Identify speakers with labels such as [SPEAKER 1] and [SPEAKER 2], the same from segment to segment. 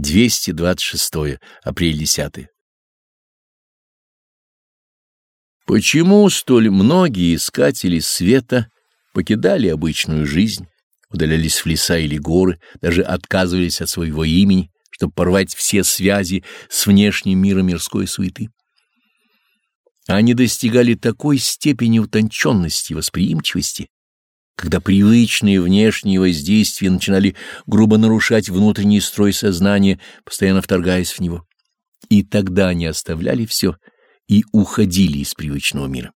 [SPEAKER 1] 226 апрель 10 Почему столь многие искатели света покидали обычную жизнь, удалялись в леса или горы, даже отказывались от своего имени, чтобы порвать все связи с внешним миром мирской суеты? Они достигали такой степени утонченности и восприимчивости, когда привычные внешние воздействия начинали грубо нарушать внутренний строй сознания, постоянно вторгаясь в него. И тогда они оставляли все — и уходили из привычного мира.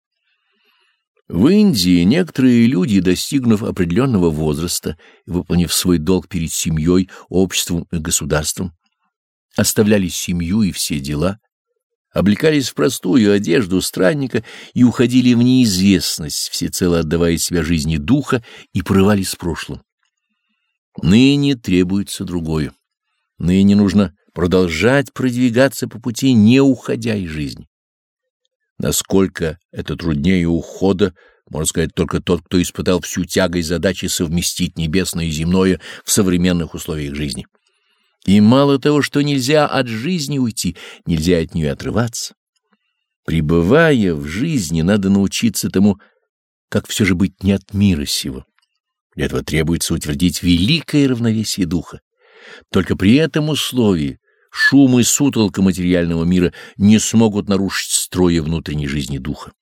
[SPEAKER 1] В Индии некоторые люди, достигнув определенного возраста и выполнив свой долг перед семьей, обществом и государством, оставляли семью и все дела, облекались в простую одежду странника и уходили в неизвестность, всецело отдавая себя жизни духа и порывались с прошлым. Ныне требуется другое. Ныне нужно продолжать продвигаться по пути, не уходя из жизни. Насколько это труднее ухода, можно сказать только тот, кто испытал всю тягость задачи совместить небесное и земное в современных условиях жизни. И мало того, что нельзя от жизни уйти, нельзя от нее отрываться. Пребывая в жизни, надо научиться тому, как все же быть не от мира сего. Для этого требуется утвердить великое равновесие духа. Только при этом условии шум и сутолка материального мира не смогут нарушить строя внутренней жизни духа.